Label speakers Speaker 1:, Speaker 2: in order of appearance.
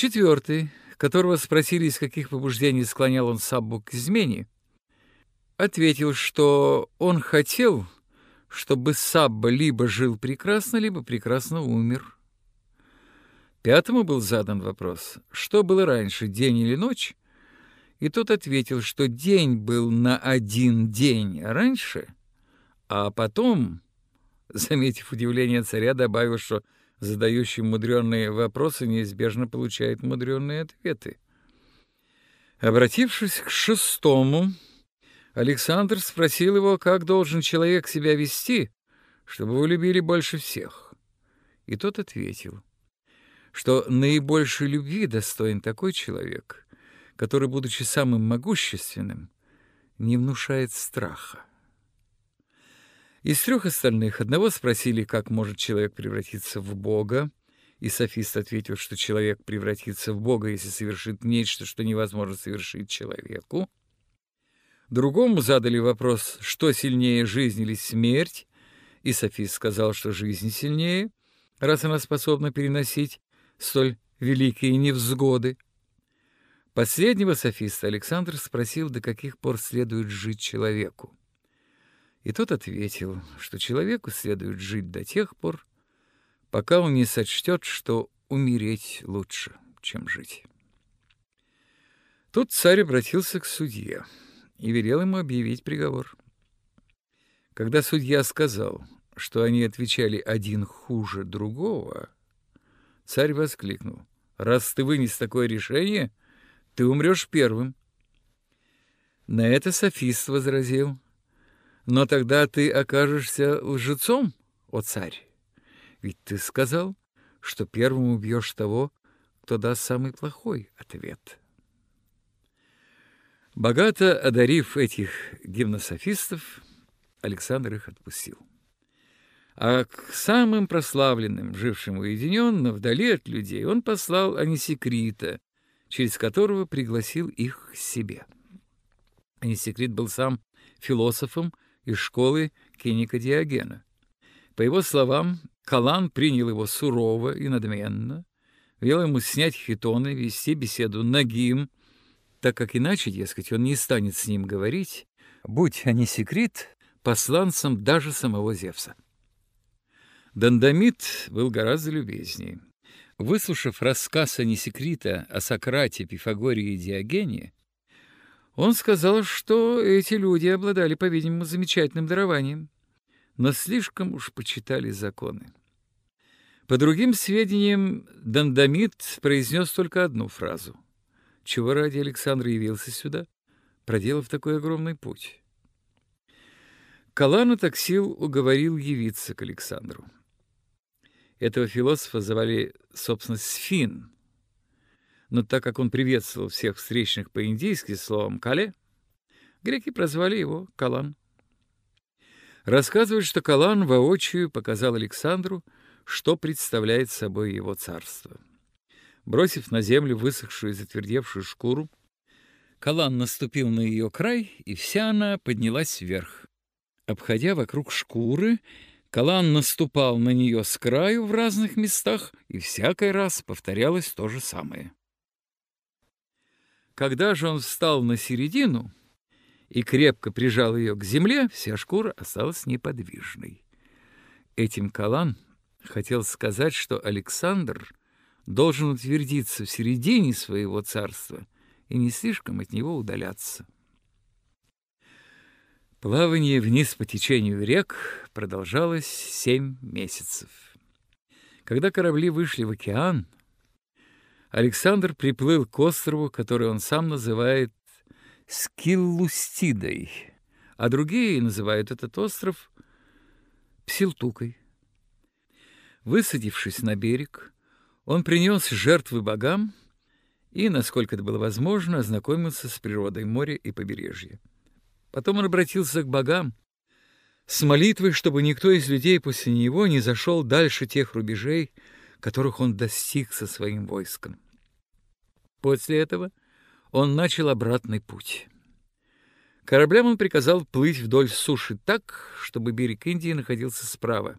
Speaker 1: Четвертый, которого спросили, из каких побуждений склонял он Саббу к измене, ответил, что он хотел, чтобы Сабба либо жил прекрасно, либо прекрасно умер. Пятому был задан вопрос, что было раньше, день или ночь, и тот ответил, что день был на один день раньше, а потом, заметив удивление царя, добавил, что задающий мудреные вопросы неизбежно получает мудреные ответы. Обратившись к шестому, Александр спросил его, как должен человек себя вести, чтобы его любили больше всех. И тот ответил, что наибольшей любви достоин такой человек, который, будучи самым могущественным, не внушает страха. Из трех остальных одного спросили, как может человек превратиться в Бога, и софист ответил, что человек превратится в Бога, если совершит нечто, что невозможно совершить человеку. Другому задали вопрос, что сильнее, жизнь или смерть, и софист сказал, что жизнь сильнее, раз она способна переносить столь великие невзгоды. Последнего софиста Александр спросил, до каких пор следует жить человеку. И тот ответил, что человеку следует жить до тех пор, пока он не сочтет, что умереть лучше, чем жить. Тут царь обратился к судье и велел ему объявить приговор. Когда судья сказал, что они отвечали один хуже другого, царь воскликнул. «Раз ты вынес такое решение, ты умрешь первым». На это софист возразил — но тогда ты окажешься лжецом, о царь. Ведь ты сказал, что первым убьешь того, кто даст самый плохой ответ. Богато одарив этих гимнософистов, Александр их отпустил. А к самым прославленным, жившим уединенно, вдали от людей, он послал Анисикрита, через которого пригласил их к себе. Анисикрит был сам философом, из школы киника Диогена. По его словам, Калан принял его сурово и надменно, велел ему снять хитоны, вести беседу нагим, так как иначе, дескать, он не станет с ним говорить, будь они секрет, посланцем даже самого Зевса. Дандамит был гораздо любезнее. Выслушав рассказ Анисекрита о Сократе, Пифагоре и Диогене, он сказал, что эти люди обладали, по-видимому, замечательным дарованием, но слишком уж почитали законы. По другим сведениям, Дандамит произнес только одну фразу. Чего ради Александр явился сюда, проделав такой огромный путь? Калану Таксил уговорил явиться к Александру. Этого философа звали, собственно, Сфин — но так как он приветствовал всех встречных по-индийски словом «кале», греки прозвали его Калан. Рассказывают, что Калан воочию показал Александру, что представляет собой его царство. Бросив на землю высохшую и затвердевшую шкуру, Калан наступил на ее край, и вся она поднялась вверх. Обходя вокруг шкуры, Калан наступал на нее с краю в разных местах, и всякий раз повторялось то же самое. Когда же он встал на середину и крепко прижал ее к земле, вся шкура осталась неподвижной. Этим Калан хотел сказать, что Александр должен утвердиться в середине своего царства и не слишком от него удаляться. Плавание вниз по течению рек продолжалось семь месяцев. Когда корабли вышли в океан, Александр приплыл к острову, который он сам называет Скиллустидой, а другие называют этот остров Псилтукой. Высадившись на берег, он принес жертвы богам и, насколько это было возможно, ознакомился с природой моря и побережья. Потом он обратился к богам с молитвой, чтобы никто из людей после него не зашел дальше тех рубежей, которых он достиг со своим войском. После этого он начал обратный путь. Кораблям он приказал плыть вдоль суши так, чтобы берег Индии находился справа.